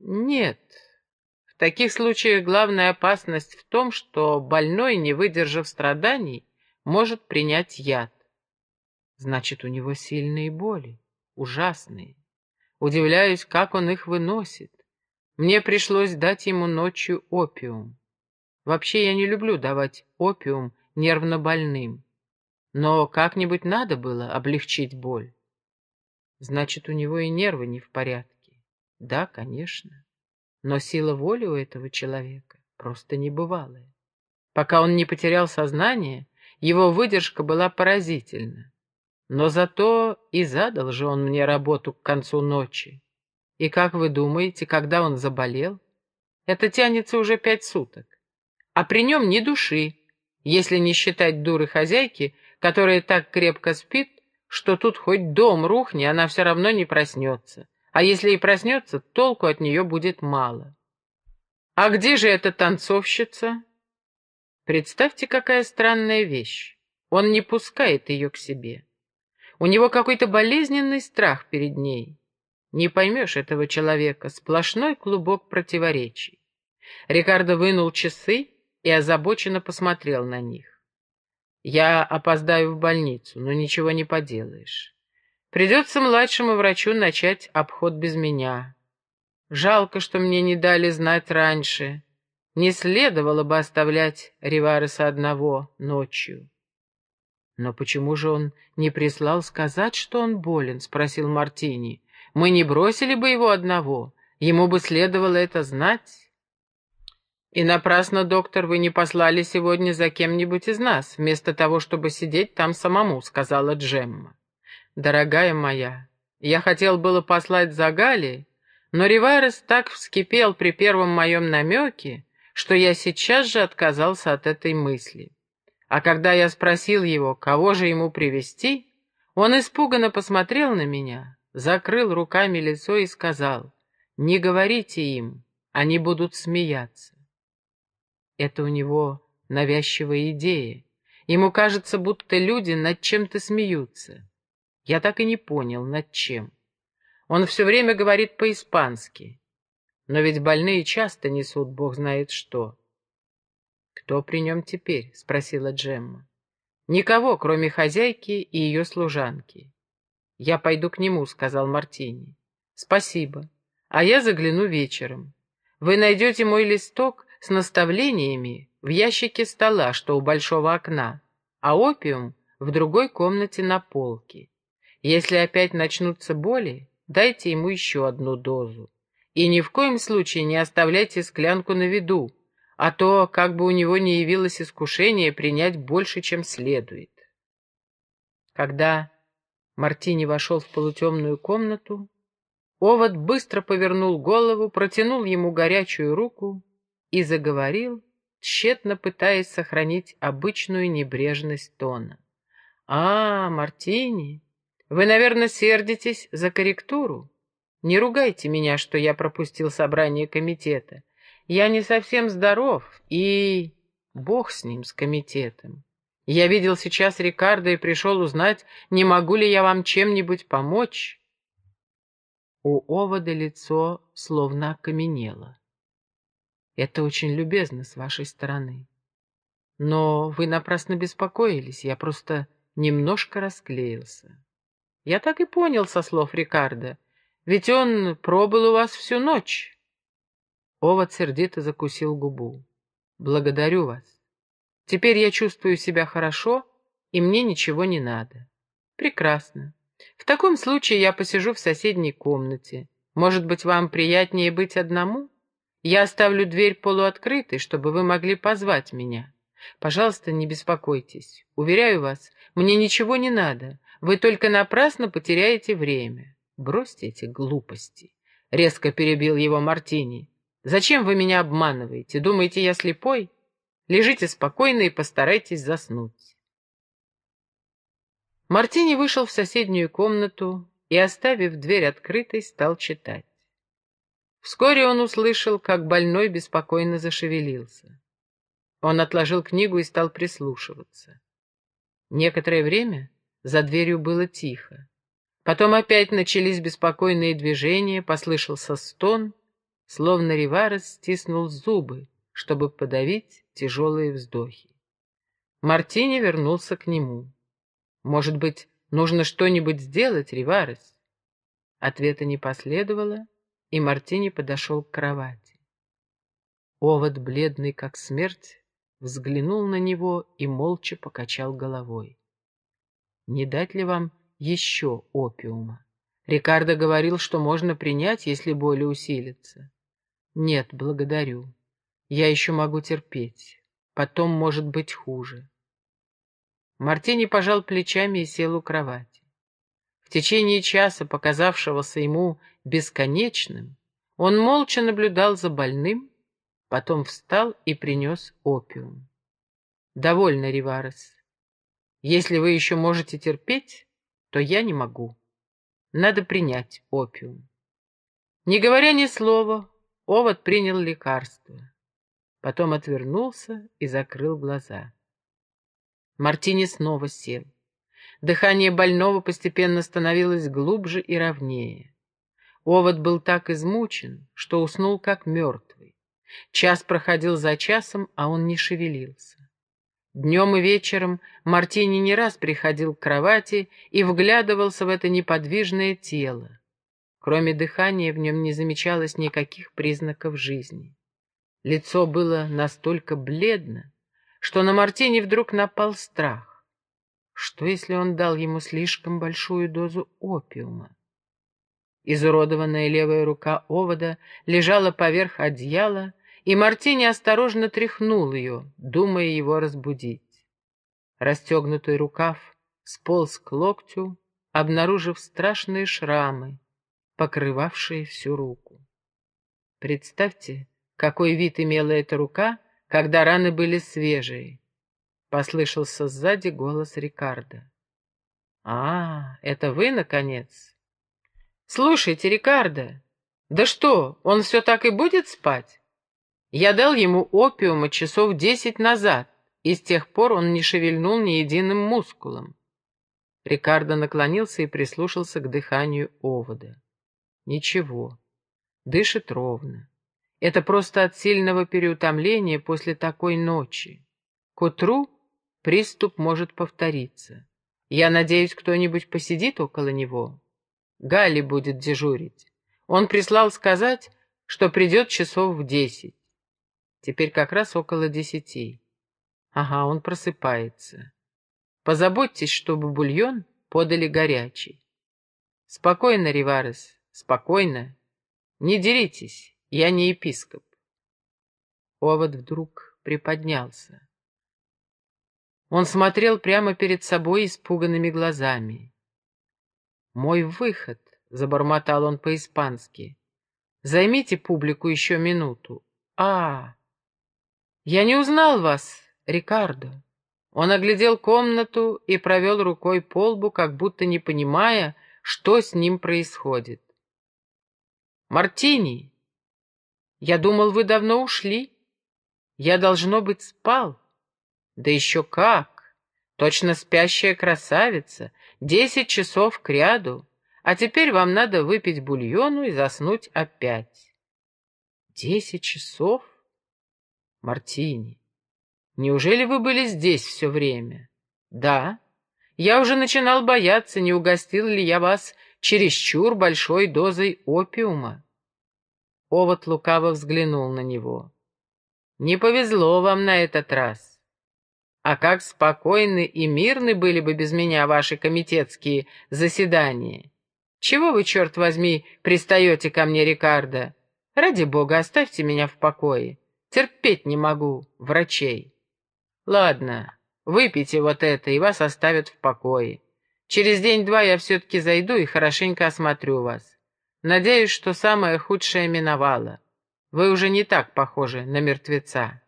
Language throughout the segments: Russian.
Нет. В таких случаях главная опасность в том, что больной, не выдержав страданий, может принять яд. Значит, у него сильные боли, ужасные. Удивляюсь, как он их выносит. Мне пришлось дать ему ночью опиум. Вообще я не люблю давать опиум нервно больным. Но как-нибудь надо было облегчить боль. Значит, у него и нервы не в порядке. Да, конечно. Но сила воли у этого человека просто небывалая. Пока он не потерял сознание, его выдержка была поразительна. Но зато и задал же он мне работу к концу ночи. И как вы думаете, когда он заболел? Это тянется уже пять суток. А при нем ни души, если не считать дуры хозяйки, которая так крепко спит, что тут хоть дом рухни, она все равно не проснется. А если и проснется, толку от нее будет мало. А где же эта танцовщица? Представьте, какая странная вещь. Он не пускает ее к себе. У него какой-то болезненный страх перед ней. Не поймешь этого человека, сплошной клубок противоречий. Рикардо вынул часы и озабоченно посмотрел на них. Я опоздаю в больницу, но ничего не поделаешь. Придется младшему врачу начать обход без меня. Жалко, что мне не дали знать раньше. Не следовало бы оставлять Ривареса одного ночью. «Но почему же он не прислал сказать, что он болен?» — спросил Мартини. «Мы не бросили бы его одного. Ему бы следовало это знать». И напрасно, доктор, вы не послали сегодня за кем-нибудь из нас, вместо того, чтобы сидеть там самому, сказала Джемма. Дорогая моя, я хотел было послать за Гали, но Риварес так вскипел при первом моем намеке, что я сейчас же отказался от этой мысли. А когда я спросил его, кого же ему привести, он испуганно посмотрел на меня, закрыл руками лицо и сказал, «Не говорите им, они будут смеяться». Это у него навязчивая идея. Ему кажется, будто люди над чем-то смеются. Я так и не понял, над чем. Он все время говорит по-испански. Но ведь больные часто несут бог знает что. «Кто при нем теперь?» — спросила Джемма. «Никого, кроме хозяйки и ее служанки». «Я пойду к нему», — сказал Мартини. «Спасибо. А я загляну вечером. Вы найдете мой листок с наставлениями в ящике стола, что у большого окна, а опиум в другой комнате на полке. Если опять начнутся боли, дайте ему еще одну дозу. И ни в коем случае не оставляйте склянку на виду, а то как бы у него не явилось искушение принять больше, чем следует. Когда Мартини вошел в полутемную комнату, Овод быстро повернул голову, протянул ему горячую руку и заговорил, тщетно пытаясь сохранить обычную небрежность тона. «А, Мартини, вы, наверное, сердитесь за корректуру? Не ругайте меня, что я пропустил собрание комитета. Я не совсем здоров, и... Бог с ним, с комитетом. Я видел сейчас Рикардо и пришел узнать, не могу ли я вам чем-нибудь помочь». У Овода лицо словно окаменело. Это очень любезно с вашей стороны. Но вы напрасно беспокоились, я просто немножко расклеился. Я так и понял со слов Рикардо, ведь он пробыл у вас всю ночь. Овод сердито закусил губу. Благодарю вас. Теперь я чувствую себя хорошо, и мне ничего не надо. Прекрасно. В таком случае я посижу в соседней комнате. Может быть, вам приятнее быть одному? Я оставлю дверь полуоткрытой, чтобы вы могли позвать меня. Пожалуйста, не беспокойтесь. Уверяю вас, мне ничего не надо. Вы только напрасно потеряете время. Бросьте эти глупости. Резко перебил его Мартини. Зачем вы меня обманываете? Думаете, я слепой? Лежите спокойно и постарайтесь заснуть. Мартини вышел в соседнюю комнату и, оставив дверь открытой, стал читать. Вскоре он услышал, как больной беспокойно зашевелился. Он отложил книгу и стал прислушиваться. Некоторое время за дверью было тихо. Потом опять начались беспокойные движения, послышался стон, словно Риварес стиснул зубы, чтобы подавить тяжелые вздохи. Мартини вернулся к нему. «Может быть, нужно что-нибудь сделать, Риварес?» Ответа не последовало, и Мартини подошел к кровати. Овод, бледный как смерть, взглянул на него и молча покачал головой. «Не дать ли вам еще опиума?» Рикардо говорил, что можно принять, если боли усилится. «Нет, благодарю. Я еще могу терпеть. Потом может быть хуже». Мартини пожал плечами и сел у кровати. В течение часа, показавшегося ему бесконечным, он молча наблюдал за больным, потом встал и принес опиум. «Довольно, Риварес. Если вы еще можете терпеть, то я не могу. Надо принять опиум». Не говоря ни слова, Овод принял лекарство. Потом отвернулся и закрыл глаза. Мартини снова сел. Дыхание больного постепенно становилось глубже и ровнее. Овод был так измучен, что уснул как мертвый. Час проходил за часом, а он не шевелился. Днем и вечером Мартини не раз приходил к кровати и вглядывался в это неподвижное тело. Кроме дыхания в нем не замечалось никаких признаков жизни. Лицо было настолько бледно, что на Мартине вдруг напал страх. Что, если он дал ему слишком большую дозу опиума? Изуродованная левая рука овода лежала поверх одеяла, и Мартини осторожно тряхнул ее, думая его разбудить. Расстегнутый рукав сполз к локтю, обнаружив страшные шрамы, покрывавшие всю руку. Представьте, какой вид имела эта рука, когда раны были свежие, Послышался сзади голос Рикардо. «А, это вы, наконец?» «Слушайте, Рикардо, да что, он все так и будет спать? Я дал ему опиума часов десять назад, и с тех пор он не шевельнул ни единым мускулом». Рикардо наклонился и прислушался к дыханию овода. «Ничего, дышит ровно. Это просто от сильного переутомления после такой ночи. К утру Приступ может повториться. Я надеюсь, кто-нибудь посидит около него. Галли будет дежурить. Он прислал сказать, что придет часов в десять. Теперь как раз около десяти. Ага, он просыпается. Позаботьтесь, чтобы бульон подали горячий. Спокойно, Риварес, спокойно. Не деритесь, я не епископ. Овод вдруг приподнялся. Он смотрел прямо перед собой испуганными глазами. «Мой выход», — забормотал он по-испански. «Займите публику еще минуту». «А, я не узнал вас, Рикардо». Он оглядел комнату и провел рукой по лбу, как будто не понимая, что с ним происходит. «Мартини, я думал, вы давно ушли. Я, должно быть, спал». Да еще как! Точно спящая красавица, десять часов к ряду, а теперь вам надо выпить бульону и заснуть опять. Десять часов? Мартини, неужели вы были здесь все время? Да. Я уже начинал бояться, не угостил ли я вас чересчур большой дозой опиума. Овод лукаво взглянул на него. Не повезло вам на этот раз. А как спокойны и мирны были бы без меня ваши комитетские заседания. Чего вы, черт возьми, пристаете ко мне, Рикардо? Ради бога, оставьте меня в покое. Терпеть не могу врачей. Ладно, выпейте вот это, и вас оставят в покое. Через день-два я все-таки зайду и хорошенько осмотрю вас. Надеюсь, что самое худшее миновало. Вы уже не так похожи на мертвеца.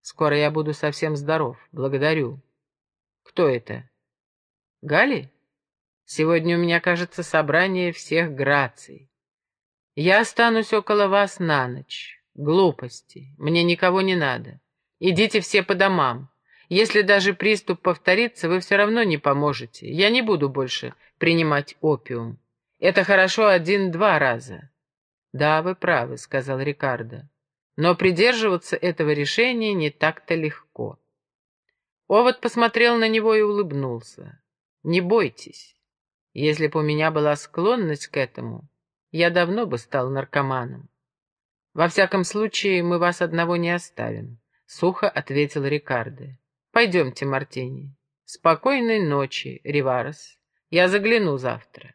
Скоро я буду совсем здоров. Благодарю. Кто это? Гали? Сегодня у меня, кажется, собрание всех граций. Я останусь около вас на ночь. Глупости. Мне никого не надо. Идите все по домам. Если даже приступ повторится, вы все равно не поможете. Я не буду больше принимать опиум. Это хорошо один-два раза. «Да, вы правы», — сказал Рикардо. «Но придерживаться этого решения не так-то легко». Овод посмотрел на него и улыбнулся. «Не бойтесь. Если бы у меня была склонность к этому, я давно бы стал наркоманом. Во всяком случае, мы вас одного не оставим», — сухо ответил Рикардо. «Пойдемте, Мартини. Спокойной ночи, Риварес. Я загляну завтра».